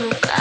nunca